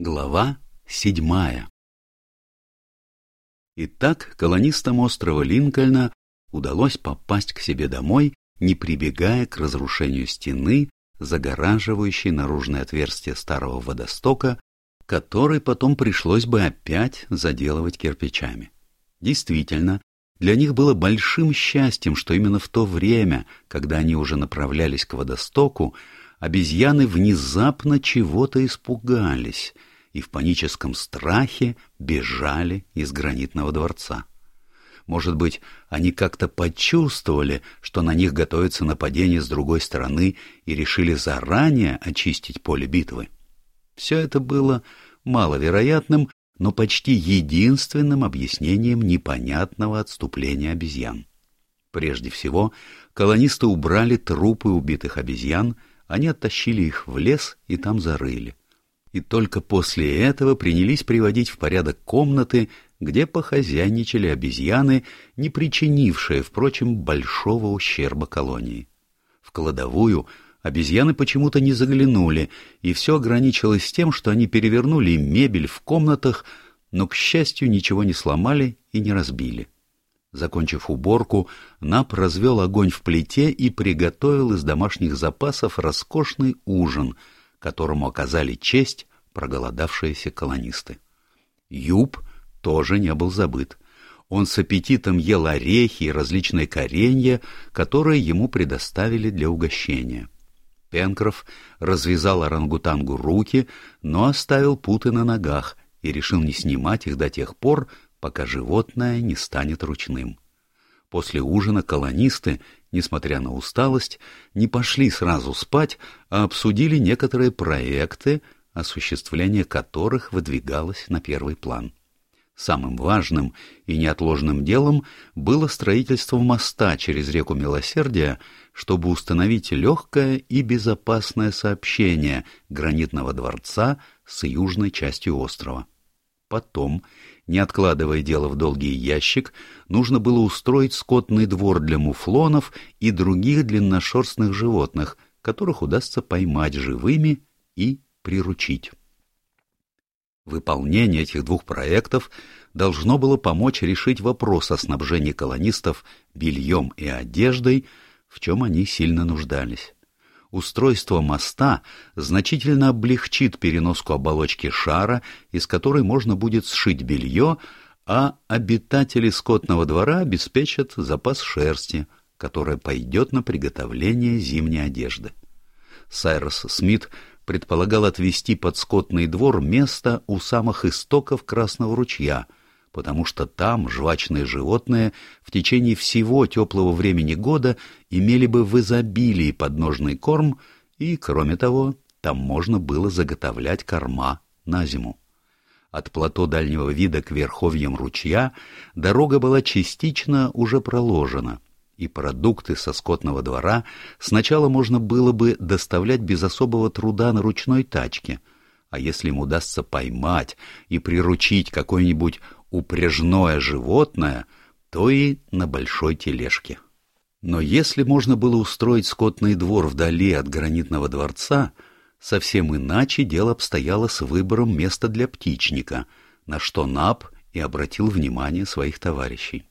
Глава седьмая Итак, колонистам острова Линкольна удалось попасть к себе домой, не прибегая к разрушению стены, загораживающей наружное отверстие старого водостока, который потом пришлось бы опять заделывать кирпичами. Действительно, для них было большим счастьем, что именно в то время, когда они уже направлялись к водостоку, обезьяны внезапно чего-то испугались и в паническом страхе бежали из гранитного дворца. Может быть, они как-то почувствовали, что на них готовится нападение с другой стороны и решили заранее очистить поле битвы. Все это было маловероятным, но почти единственным объяснением непонятного отступления обезьян. Прежде всего, колонисты убрали трупы убитых обезьян, они оттащили их в лес и там зарыли. И только после этого принялись приводить в порядок комнаты, где похозяйничали обезьяны, не причинившие, впрочем, большого ущерба колонии. В кладовую обезьяны почему-то не заглянули, и все ограничилось тем, что они перевернули мебель в комнатах, но, к счастью, ничего не сломали и не разбили. Закончив уборку, Нап развел огонь в плите и приготовил из домашних запасов роскошный ужин, которому оказали честь проголодавшиеся колонисты. Юб тоже не был забыт. Он с аппетитом ел орехи и различные коренья, которые ему предоставили для угощения. Пенкроф развязал орангутангу руки, но оставил путы на ногах и решил не снимать их до тех пор, пока животное не станет ручным. После ужина колонисты, несмотря на усталость, не пошли сразу спать, а обсудили некоторые проекты, осуществление которых выдвигалось на первый план. Самым важным и неотложным делом было строительство моста через реку Милосердия, чтобы установить легкое и безопасное сообщение гранитного дворца с южной частью острова. Потом не откладывая дело в долгий ящик, нужно было устроить скотный двор для муфлонов и других длинношерстных животных, которых удастся поймать живыми и приручить. Выполнение этих двух проектов должно было помочь решить вопрос о снабжении колонистов бельем и одеждой, в чем они сильно нуждались устройство моста значительно облегчит переноску оболочки шара, из которой можно будет сшить белье, а обитатели скотного двора обеспечат запас шерсти, которая пойдет на приготовление зимней одежды. Сайрос Смит предполагал отвести под скотный двор место у самых истоков Красного ручья — потому что там жвачные животные в течение всего теплого времени года имели бы в изобилии подножный корм, и, кроме того, там можно было заготовлять корма на зиму. От плато дальнего вида к верховьям ручья дорога была частично уже проложена, и продукты со скотного двора сначала можно было бы доставлять без особого труда на ручной тачке, а если им удастся поймать и приручить какой-нибудь упряжное животное, то и на большой тележке. Но если можно было устроить скотный двор вдали от гранитного дворца, совсем иначе дело обстояло с выбором места для птичника, на что Наб и обратил внимание своих товарищей.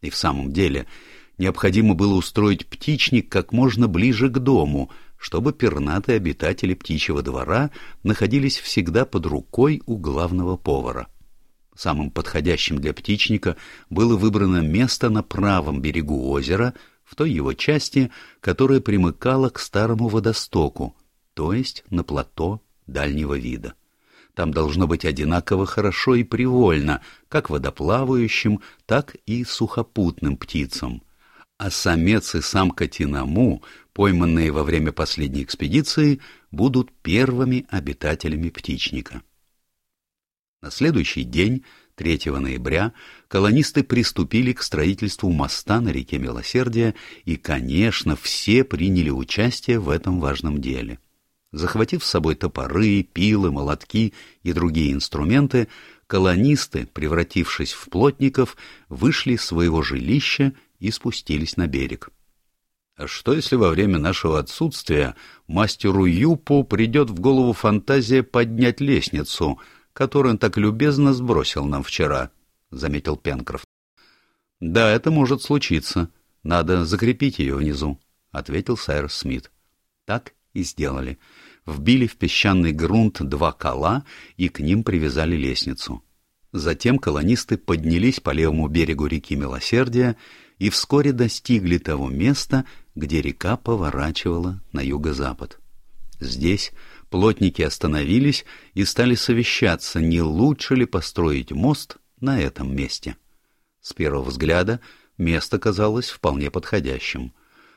И в самом деле необходимо было устроить птичник как можно ближе к дому, чтобы пернатые обитатели птичьего двора находились всегда под рукой у главного повара. Самым подходящим для птичника было выбрано место на правом берегу озера, в той его части, которая примыкала к старому водостоку, то есть на плато дальнего вида. Там должно быть одинаково хорошо и привольно, как водоплавающим, так и сухопутным птицам. А самец и самка Тинаму, пойманные во время последней экспедиции, будут первыми обитателями птичника. На следующий день, 3 ноября, колонисты приступили к строительству моста на реке Милосердия, и, конечно, все приняли участие в этом важном деле. Захватив с собой топоры, пилы, молотки и другие инструменты, колонисты, превратившись в плотников, вышли из своего жилища и спустились на берег. А что, если во время нашего отсутствия мастеру Юпу придет в голову фантазия поднять лестницу, которую он так любезно сбросил нам вчера? — заметил Пенкрофт. — Да, это может случиться. Надо закрепить ее внизу, — ответил Сайрс Смит. Так и сделали. Вбили в песчаный грунт два кола и к ним привязали лестницу. Затем колонисты поднялись по левому берегу реки Милосердия и вскоре достигли того места, где река поворачивала на юго-запад. Здесь плотники остановились и стали совещаться, не лучше ли построить мост на этом месте. С первого взгляда место казалось вполне подходящим.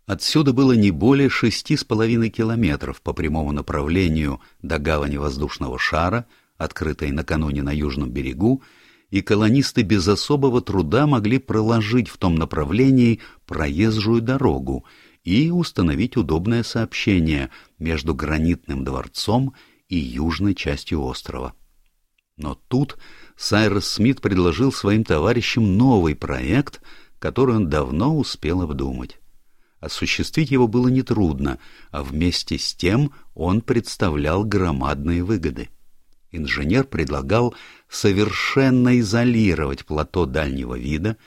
Отсюда было не более шести с половиной километров по прямому направлению до гавани воздушного шара, открытой накануне на южном берегу, и колонисты без особого труда могли проложить в том направлении проезжую дорогу и установить удобное сообщение между гранитным дворцом и южной частью острова. Но тут Сайрос Смит предложил своим товарищам новый проект, который он давно успел обдумать. Осуществить его было нетрудно, а вместе с тем он представлял громадные выгоды. Инженер предлагал совершенно изолировать плато дальнего вида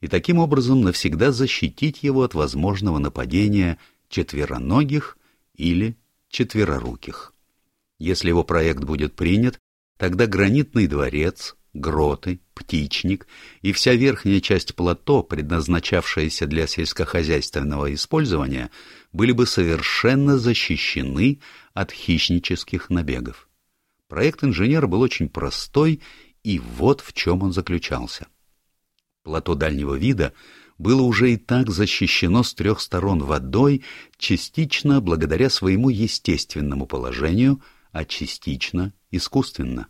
и таким образом навсегда защитить его от возможного нападения четвероногих или четвероруких. Если его проект будет принят, тогда гранитный дворец, гроты, птичник и вся верхняя часть плато, предназначавшаяся для сельскохозяйственного использования, были бы совершенно защищены от хищнических набегов. Проект инженера был очень простой, и вот в чем он заключался. Плато дальнего вида было уже и так защищено с трех сторон водой, частично благодаря своему естественному положению, а частично искусственно.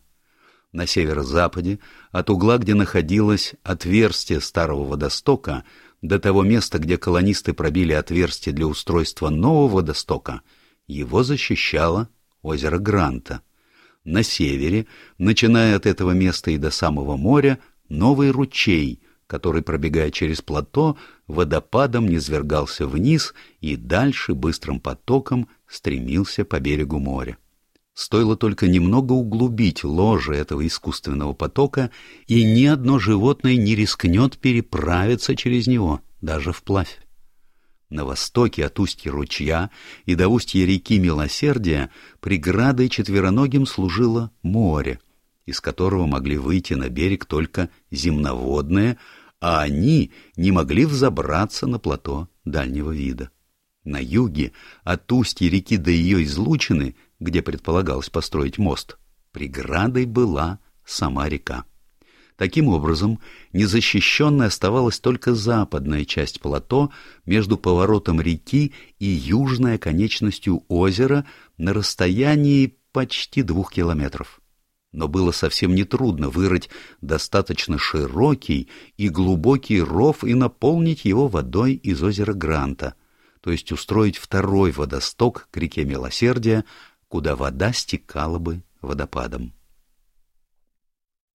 На северо-западе, от угла, где находилось отверстие старого водостока, до того места, где колонисты пробили отверстие для устройства нового водостока, его защищало озеро Гранта — на севере, начиная от этого места и до самого моря, новый ручей, который, пробегая через плато, водопадом низвергался вниз и дальше быстрым потоком стремился по берегу моря. Стоило только немного углубить ложе этого искусственного потока, и ни одно животное не рискнет переправиться через него, даже вплавь. На востоке от устья ручья и до устья реки Милосердия преградой четвероногим служило море, из которого могли выйти на берег только земноводные, а они не могли взобраться на плато дальнего вида. На юге, от устья реки до ее излучины, где предполагалось построить мост, преградой была сама река. Таким образом, незащищенной оставалась только западная часть плато между поворотом реки и южной оконечностью озера на расстоянии почти двух километров. Но было совсем нетрудно вырыть достаточно широкий и глубокий ров и наполнить его водой из озера Гранта, то есть устроить второй водосток к реке Милосердия, куда вода стекала бы водопадом.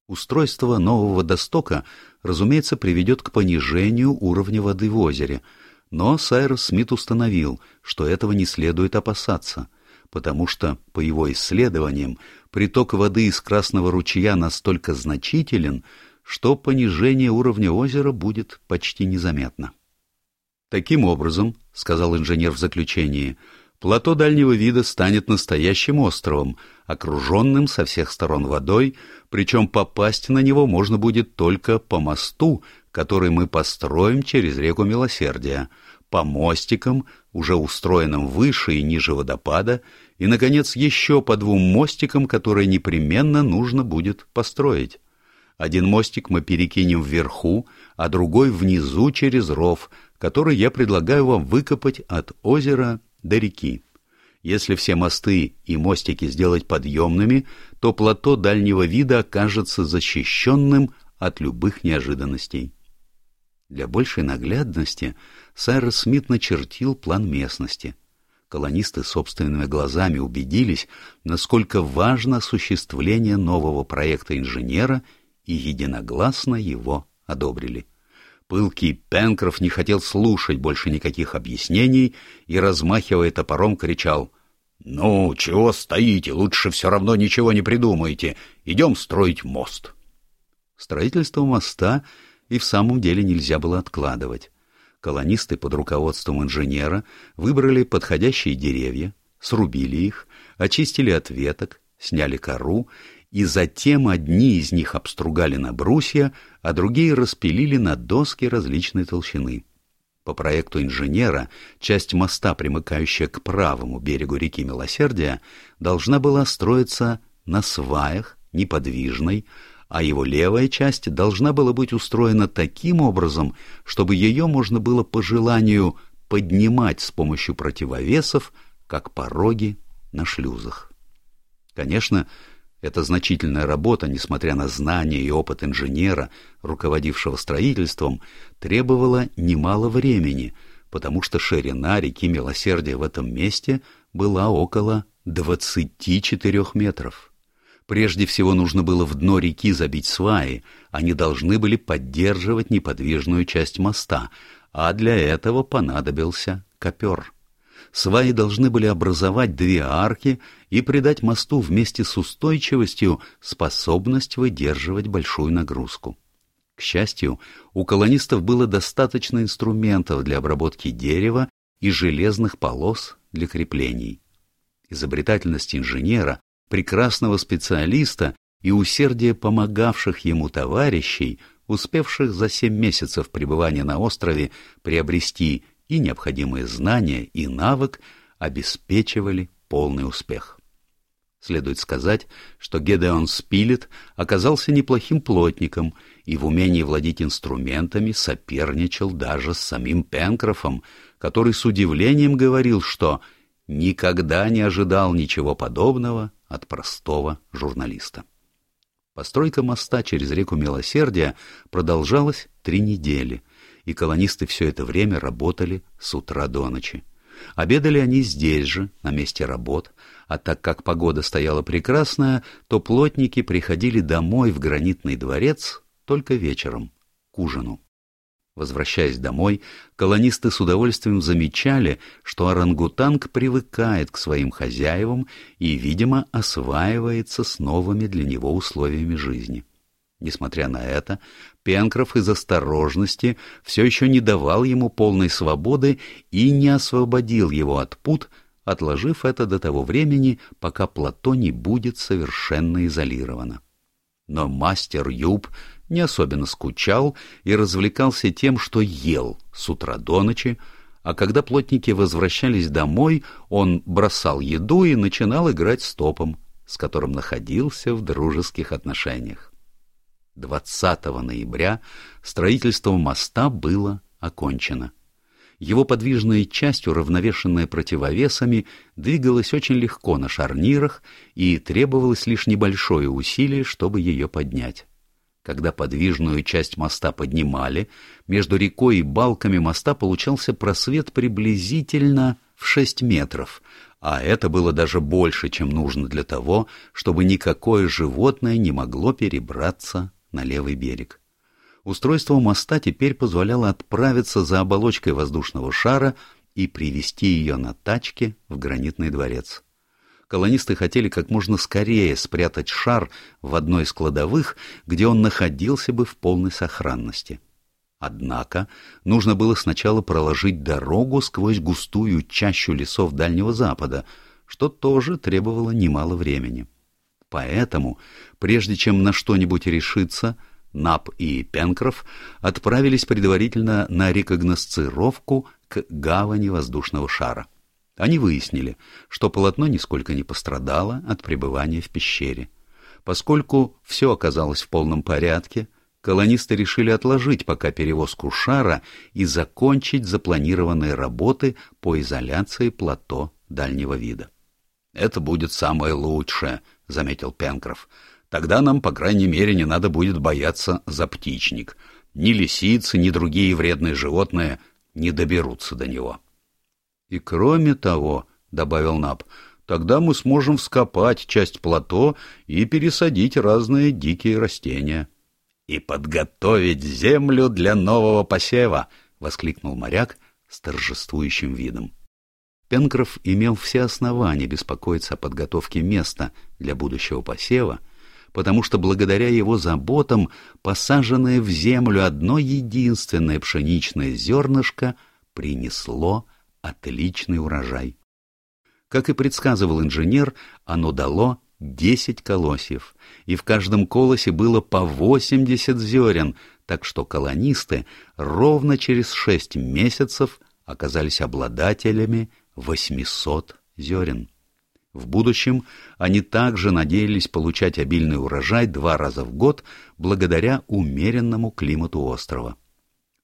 Устройство нового водостока, разумеется, приведет к понижению уровня воды в озере, но Сайрос Смит установил, что этого не следует опасаться, потому что, по его исследованиям, приток воды из Красного ручья настолько значителен, что понижение уровня озера будет почти незаметно. Таким образом, — сказал инженер в заключении, — Плато дальнего вида станет настоящим островом, окруженным со всех сторон водой, причем попасть на него можно будет только по мосту, который мы построим через реку Милосердия, по мостикам, уже устроенным выше и ниже водопада, и, наконец, еще по двум мостикам, которые непременно нужно будет построить. Один мостик мы перекинем вверху, а другой внизу через ров, который я предлагаю вам выкопать от озера до реки. Если все мосты и мостики сделать подъемными, то плато дальнего вида окажется защищенным от любых неожиданностей. Для большей наглядности Сайрос Смит начертил план местности. Колонисты собственными глазами убедились, насколько важно осуществление нового проекта инженера и единогласно его одобрили. Пылкий Пенкроф не хотел слушать больше никаких объяснений и, размахивая топором, кричал «Ну, чего стоите? Лучше все равно ничего не придумаете. Идем строить мост». Строительство моста и в самом деле нельзя было откладывать. Колонисты под руководством инженера выбрали подходящие деревья, срубили их, очистили от веток, сняли кору, и затем одни из них обстругали на брусья, а другие распилили на доски различной толщины. По проекту инженера, часть моста, примыкающая к правому берегу реки Милосердия, должна была строиться на сваях, неподвижной, а его левая часть должна была быть устроена таким образом, чтобы ее можно было по желанию поднимать с помощью противовесов, как пороги на шлюзах. Конечно, эта значительная работа, несмотря на знания и опыт инженера, руководившего строительством, требовала немало времени, потому что ширина реки Милосердия в этом месте была около 24 метров. Прежде всего нужно было в дно реки забить сваи, они должны были поддерживать неподвижную часть моста, а для этого понадобился копер. Сваи должны были образовать две арки и придать мосту вместе с устойчивостью способность выдерживать большую нагрузку. К счастью, у колонистов было достаточно инструментов для обработки дерева и железных полос для креплений. Изобретательность инженера, прекрасного специалиста и усердие помогавших ему товарищей, успевших за семь месяцев пребывания на острове приобрести и необходимые знания и навык, обеспечивали полный успех. Следует сказать, что Гедеон Спилет оказался неплохим плотником и в умении владеть инструментами соперничал даже с самим Пенкрофом, который с удивлением говорил, что никогда не ожидал ничего подобного от простого журналиста. Постройка моста через реку Милосердия продолжалась три недели, и колонисты все это время работали с утра до ночи. Обедали они здесь же, на месте работ, а так как погода стояла прекрасная, то плотники приходили домой в гранитный дворец только вечером, к ужину. Возвращаясь домой, колонисты с удовольствием замечали, что орангутанг привыкает к своим хозяевам и, видимо, осваивается с новыми для него условиями жизни. Несмотря на это, Пенкроф из осторожности все еще не давал ему полной свободы и не освободил его от пут, отложив это до того времени, пока плато не будет совершенно изолировано. Но мастер Юб не особенно скучал и развлекался тем, что ел с утра до ночи, а когда плотники возвращались домой, он бросал еду и начинал играть стопом, с которым находился в дружеских отношениях. 20 ноября строительство моста было окончено. Его подвижная часть, уравновешенная противовесами, двигалась очень легко на шарнирах, и требовалось лишь небольшое усилие, чтобы ее поднять. Когда подвижную часть моста поднимали, между рекой и балками моста получался просвет приблизительно в 6 метров, а это было даже больше, чем нужно для того, чтобы никакое животное не могло перебраться на левый берег. Устройство моста теперь позволяло отправиться за оболочкой воздушного шара и привести ее на тачке в гранитный дворец. Колонисты хотели как можно скорее спрятать шар в одной из кладовых, где он находился бы в полной сохранности. Однако нужно было сначала проложить дорогу сквозь густую чащу лесов Дальнего Запада, что тоже требовало немало времени. Поэтому, прежде чем на что-нибудь решиться, Нап и Пенкроф отправились предварительно на рекогносцировку к гавани воздушного шара. Они выяснили, что полотно нисколько не пострадало от пребывания в пещере. Поскольку все оказалось в полном порядке, колонисты решили отложить пока перевозку шара и закончить запланированные работы по изоляции плато дальнего вида. «Это будет самое лучшее», — заметил Пенкроф. «Тогда нам, по крайней мере, не надо будет бояться за птичник. Ни лисицы, ни другие вредные животные не доберутся до него». «И кроме того», — добавил Наб, — «тогда мы сможем вскопать часть плато и пересадить разные дикие растения». и подготовить землю для нового посева, — воскликнул моряк с торжествующим видом. Пенкроф имел все основания беспокоиться о подготовке места для будущего посева, потому что благодаря его заботам посаженное в землю одно единственное пшеничное зернышко принесло отличный урожай. Как и предсказывал инженер, оно дало десять колосьев, и в каждом колосе было по восемьдесят зерен, так что колонисты ровно через шесть месяцев оказались обладателями 800 зерен. В будущем они также надеялись получать обильный урожай два раза в год благодаря умеренному климату острова.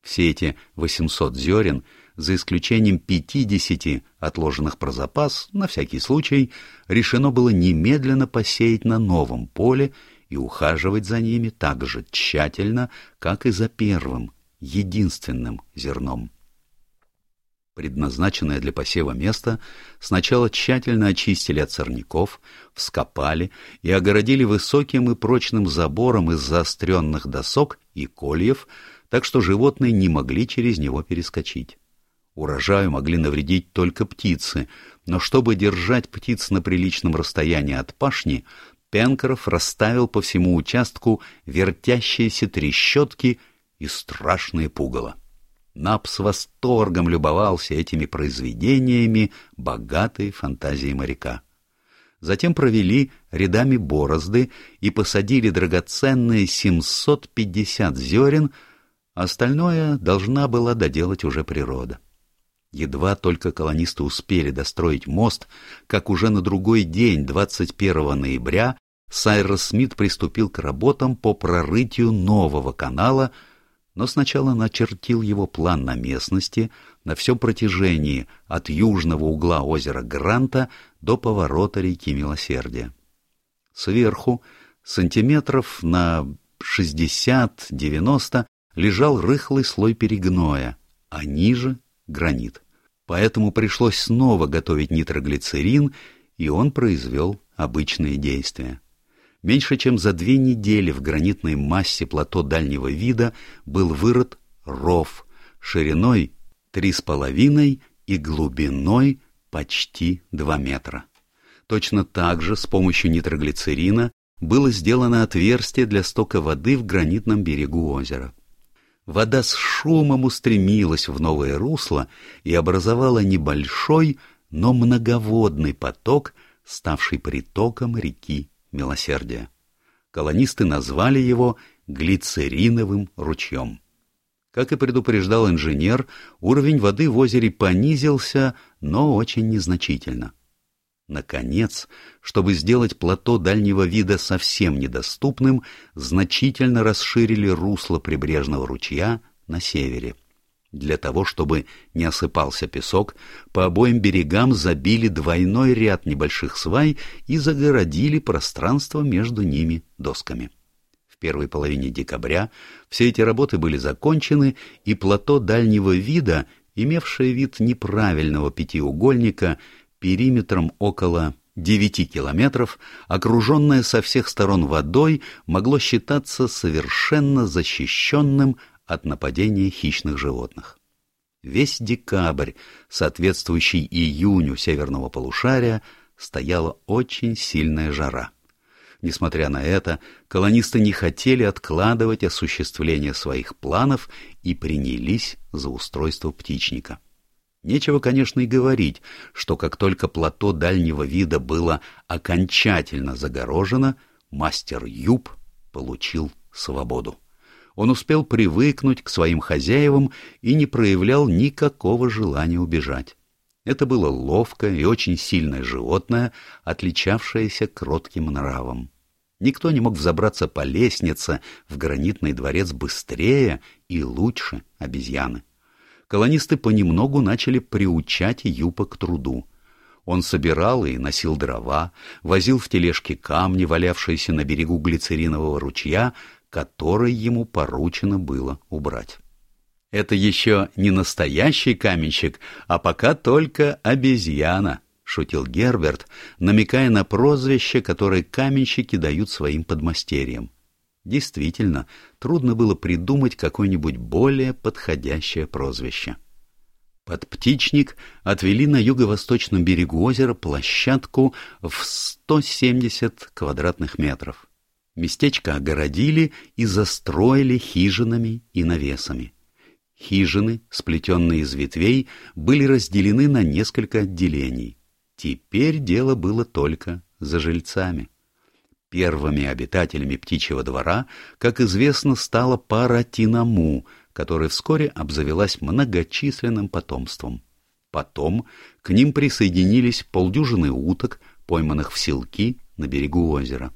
Все эти 800 зерен, за исключением 50 отложенных про запас, на всякий случай, решено было немедленно посеять на новом поле и ухаживать за ними так же тщательно, как и за первым, единственным зерном. Предназначенное для посева место сначала тщательно очистили от сорняков, вскопали и огородили высоким и прочным забором из заостренных досок и кольев, так что животные не могли через него перескочить. Урожаю могли навредить только птицы, но чтобы держать птиц на приличном расстоянии от пашни, Пенкроф расставил по всему участку вертящиеся трещотки и страшные пугало. Нап с восторгом любовался этими произведениями богатой фантазии моряка. Затем провели рядами борозды и посадили драгоценные 750 зерен, остальное должна была доделать уже природа. Едва только колонисты успели достроить мост, как уже на другой день, 21 ноября, Сайрос Смит приступил к работам по прорытию нового канала — но сначала начертил его план на местности на всем протяжении от южного угла озера Гранта до поворота реки Милосердия. Сверху, сантиметров на 60-90, лежал рыхлый слой перегноя, а ниже — гранит. Поэтому пришлось снова готовить нитроглицерин, и он произвел обычные действия. Меньше чем за две недели в гранитной массе плато дальнего вида был вырыт ров шириной три с половиной и глубиной почти два метра. Точно так же с помощью нитроглицерина было сделано отверстие для стока воды в гранитном берегу озера. Вода с шумом устремилась в новое русло и образовала небольшой, но многоводный поток, ставший притоком реки милосердия. Колонисты назвали его глицериновым ручьем. Как и предупреждал инженер, уровень воды в озере понизился, но очень незначительно. Наконец, чтобы сделать плато дальнего вида совсем недоступным, значительно расширили русло прибрежного ручья на севере. Для того, чтобы не осыпался песок, по обоим берегам забили двойной ряд небольших свай и загородили пространство между ними досками. В первой половине декабря все эти работы были закончены, и плато дальнего вида, имевшее вид неправильного пятиугольника, периметром около девяти километров, окруженное со всех сторон водой, могло считаться совершенно защищенным от нападения хищных животных. Весь декабрь, соответствующий июню северного полушария, стояла очень сильная жара. Несмотря на это, колонисты не хотели откладывать осуществление своих планов и принялись за устройство птичника. Нечего, конечно, и говорить, что как только плато дальнего вида было окончательно загорожено, мастер Юб получил свободу. Он успел привыкнуть к своим хозяевам и не проявлял никакого желания убежать. Это было ловкое и очень сильное животное, отличавшееся кротким нравом. Никто не мог взобраться по лестнице в гранитный дворец быстрее и лучше обезьяны. Колонисты понемногу начали приучать Юпа к труду. Он собирал и носил дрова, возил в тележке камни, валявшиеся на берегу глицеринового ручья, который ему поручено было убрать. «Это еще не настоящий каменщик, а пока только обезьяна», — шутил Герберт, намекая на прозвище, которое каменщики дают своим подмастерьям. Действительно, трудно было придумать какое-нибудь более подходящее прозвище. Под птичник отвели на юго-восточном берегу озера площадку в 170 квадратных метров. Местечко огородили и застроили хижинами и навесами. Хижины, сплетенные из ветвей, были разделены на несколько отделений. Теперь дело было только за жильцами. Первыми обитателями птичьего двора, как известно, стала пара Тинаму, которая вскоре обзавелась многочисленным потомством. Потом к ним присоединились полдюжины уток, пойманных в селки на берегу озера.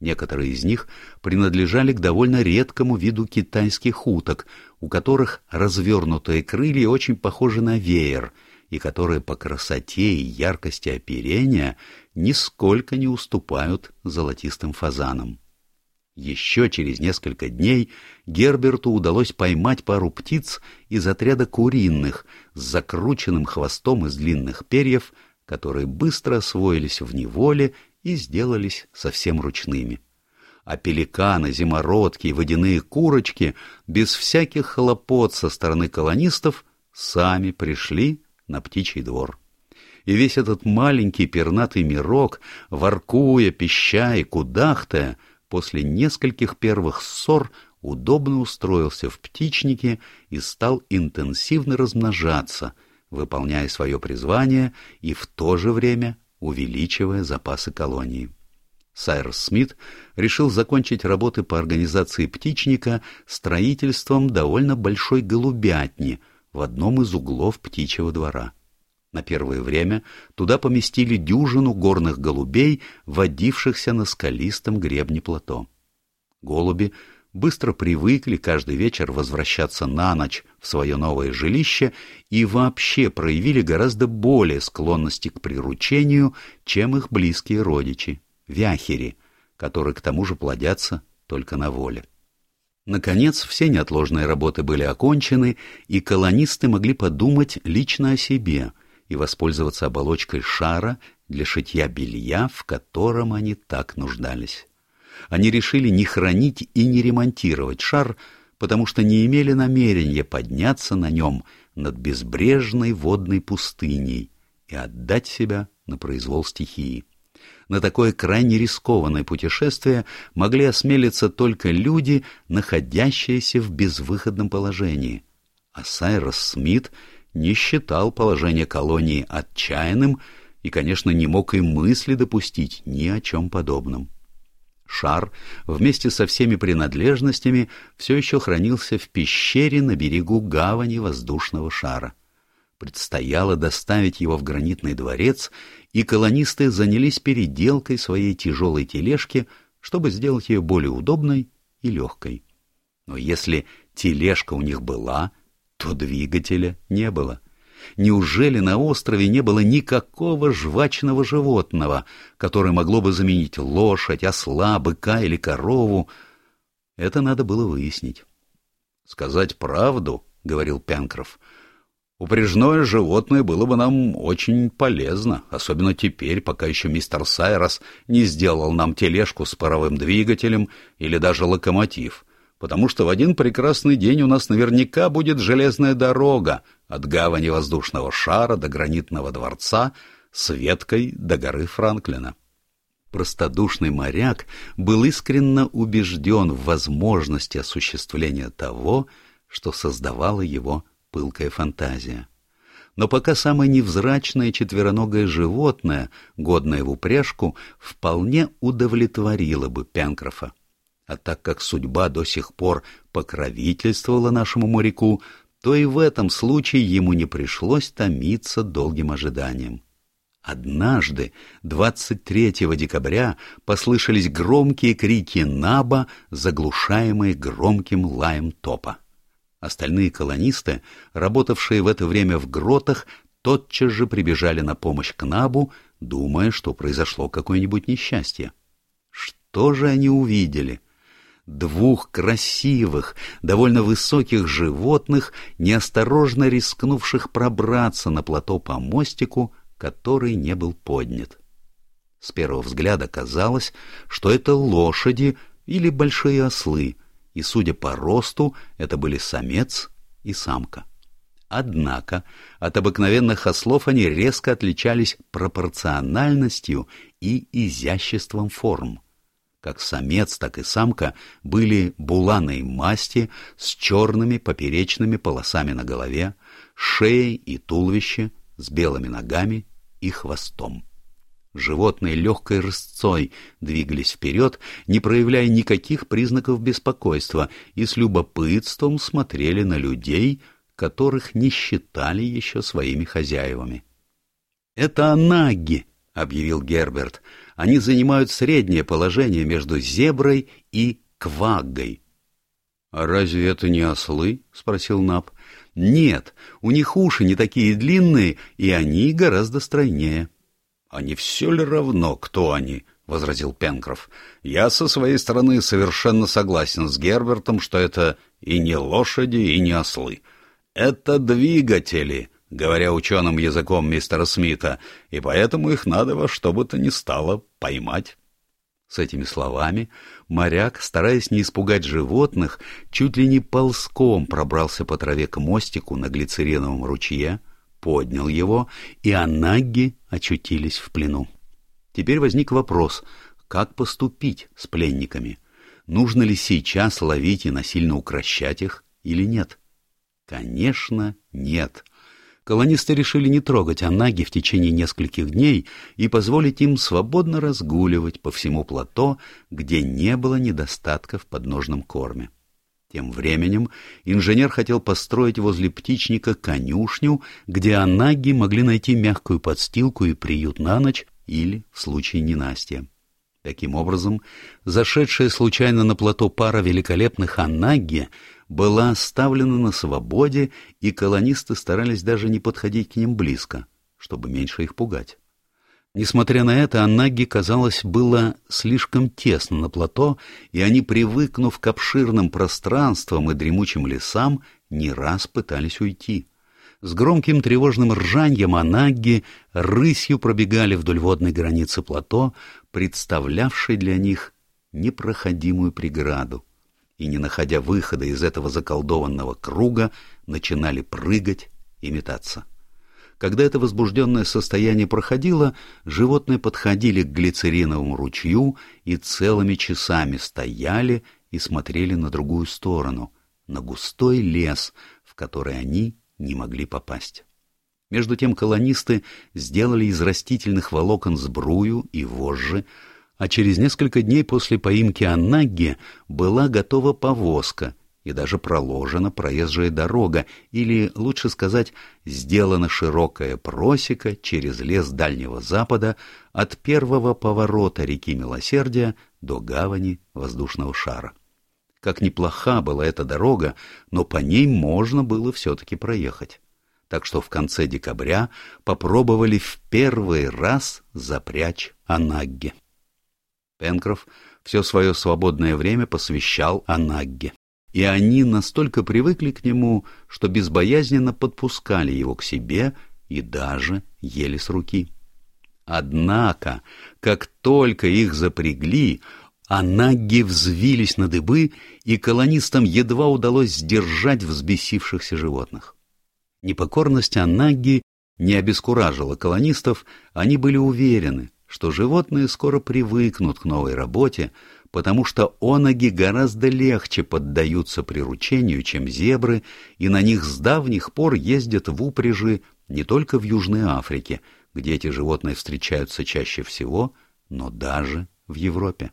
Некоторые из них принадлежали к довольно редкому виду китайских уток, у которых развернутые крылья очень похожи на веер, и которые по красоте и яркости оперения нисколько не уступают золотистым фазанам. Еще через несколько дней Герберту удалось поймать пару птиц из отряда куриных с закрученным хвостом из длинных перьев, которые быстро освоились в неволе и сделались совсем ручными. А пеликаны, зимородки и водяные курочки без всяких хлопот со стороны колонистов сами пришли на птичий двор и весь этот маленький пернатый мирок, воркуя, пищая и кудахтая, после нескольких первых ссор удобно устроился в птичнике и стал интенсивно размножаться, выполняя свое призвание и в то же время увеличивая запасы колонии. Сайрс Смит решил закончить работы по организации птичника строительством довольно большой голубятни в одном из углов птичьего двора. На первое время туда поместили дюжину горных голубей, водившихся на скалистом гребне плато. Голуби быстро привыкли каждый вечер возвращаться на ночь в свое новое жилище и вообще проявили гораздо более склонности к приручению, чем их близкие родичи — вяхери, которые к тому же плодятся только на воле. Наконец, все неотложные работы были окончены, и колонисты могли подумать лично о себе — и воспользоваться оболочкой шара для шитья белья, в котором они так нуждались. Они решили не хранить и не ремонтировать шар, потому что не имели намерения подняться на нем над безбрежной водной пустыней и отдать себя на произвол стихии. На такое крайне рискованное путешествие могли осмелиться только люди, находящиеся в безвыходном положении. А Сайрос Смит — не считал положение колонии отчаянным и, конечно, не мог и мысли допустить ни о чем подобном. Шар вместе со всеми принадлежностями все еще хранился в пещере на берегу гавани воздушного шара. Предстояло доставить его в гранитный дворец, и колонисты занялись переделкой своей тяжелой тележки, чтобы сделать ее более удобной и легкой. Но если тележка у них была, то двигателя не было. Неужели на острове не было никакого жвачного животного, которое могло бы заменить лошадь, осла, быка или корову? Это надо было выяснить. — Сказать правду, — говорил Пенкроф, — упряжное животное было бы нам очень полезно, особенно теперь, пока еще мистер Сайрос не сделал нам тележку с паровым двигателем или даже локомотив потому что в один прекрасный день у нас наверняка будет железная дорога от гавани воздушного шара до гранитного дворца с веткой до горы Франклина. Простодушный моряк был искренне убежден в возможности осуществления того, что создавала его пылкая фантазия. Но пока самое невзрачное четвероногое животное, годное в упряжку, вполне удовлетворило бы Пенкрофа. А так как судьба до сих пор покровительствовала нашему моряку, то и в этом случае ему не пришлось томиться долгим ожиданием. Однажды, 23 декабря, послышались громкие крики Наба, заглушаемые громким лаем топа. Остальные колонисты, работавшие в это время в гротах, тотчас же прибежали на помощь к Набу, думая, что произошло какое-нибудь несчастье. Что же они увидели? Двух красивых, довольно высоких животных, неосторожно рискнувших пробраться на плато по мостику, который не был поднят. С первого взгляда казалось, что это лошади, или большие ослы, и, судя по росту, это были самец и самка. Однако от обыкновенных ослов они резко отличались пропорциональностью и изяществом форм. Как самец, так и самка были буланой масти с черными поперечными полосами на голове, шеей и туловище, с белыми ногами и хвостом. Животные легкой рысцой двигались вперед, не проявляя никаких признаков беспокойства, и с любопытством смотрели на людей, которых не считали еще своими хозяевами. «Это анаги», — объявил Герберт. «Они занимают среднее положение между зеброй и кваггой». «А разве это не ослы?» — спросил Наб. «Нет, у них уши не такие длинные, и они гораздо стройнее». «А не все ли равно, кто они?» — возразил Пенкроф. «Я со своей стороны совершенно согласен с Гербертом, что это и не лошади, и не ослы. Это двигатели, говоря ученым языком мистера Смита, и поэтому их надо во что бы то ни стало поймать. С этими словами моряк, стараясь не испугать животных, чуть ли не ползком пробрался по траве к мостику на глицериновом ручье, поднял его, и анаги очутились в плену. Теперь возник вопрос, как поступить с пленниками? Нужно ли сейчас ловить и насильно укращать их или нет? — Конечно, нет. Колонисты решили не трогать Анаги в течение нескольких дней и позволить им свободно разгуливать по всему плато, где не было недостатка в подножном корме. Тем временем инженер хотел построить возле птичника конюшню, где анаги могли найти мягкую подстилку и приют на ночь или в случае ненастья. Таким образом, зашедшая случайно на плато пара великолепных анаги была оставлена на свободе, и колонисты старались даже не подходить к ним близко, чтобы меньше их пугать. Несмотря на это, Аннаги, казалось, было слишком тесно на плато, и они, привыкнув к обширным пространствам и дремучим лесам, не раз пытались уйти. С громким тревожным ржаньем Анагги рысью пробегали вдоль водной границы плато, представлявшей для них непроходимую преграду и, не находя выхода из этого заколдованного круга, начинали прыгать и метаться. Когда это возбужденное состояние проходило, животные подходили к глицериновому ручью и целыми часами стояли и смотрели на другую сторону, на густой лес, в который они не могли попасть. Между тем колонисты сделали из растительных волокон сбрую и вожжи, а через несколько дней после поимки Аннагги была готова повозка и даже проложена проезжая дорога, или, лучше сказать, сделана широкая просека через лес Дальнего Запада от первого поворота реки Милосердия до гавани воздушного шара. Как неплоха была эта дорога, но по ней можно было все-таки проехать. Так что в конце декабря попробовали в первый раз запрячь Анагге. Пенкроф все свое свободное время посвящал Анагге. И они настолько привыкли к нему, что безбоязненно подпускали его к себе и даже ели с руки. Однако, как только их запрягли, Анагги взвились на дыбы, и колонистам едва удалось сдержать взбесившихся животных. Непокорность Анагги не обескуражила колонистов, они были уверены, что животные скоро привыкнут к новой работе, потому что оноги гораздо легче поддаются приручению, чем зебры, и на них с давних пор ездят в упряжи не только в Южной Африке, где эти животные встречаются чаще всего, но даже в Европе.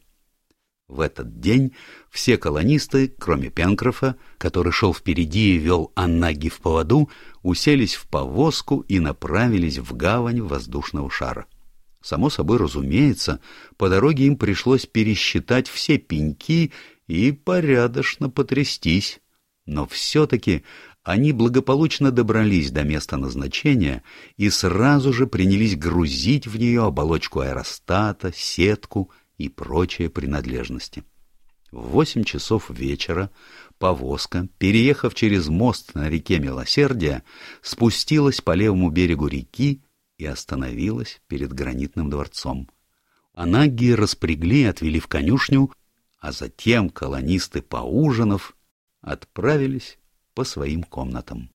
В этот день все колонисты, кроме Пенкрофа, который шел впереди и вел Аннаги в поводу, уселись в повозку и направились в гавань воздушного шара. Само собой разумеется, по дороге им пришлось пересчитать все пеньки и порядочно потрястись. Но все-таки они благополучно добрались до места назначения и сразу же принялись грузить в нее оболочку аэростата, сетку и прочие принадлежности. В восемь часов вечера повозка, переехав через мост на реке Милосердия, спустилась по левому берегу реки и остановилась перед гранитным дворцом. Анаги распрягли и отвели в конюшню, а затем колонисты, поужинав, отправились по своим комнатам.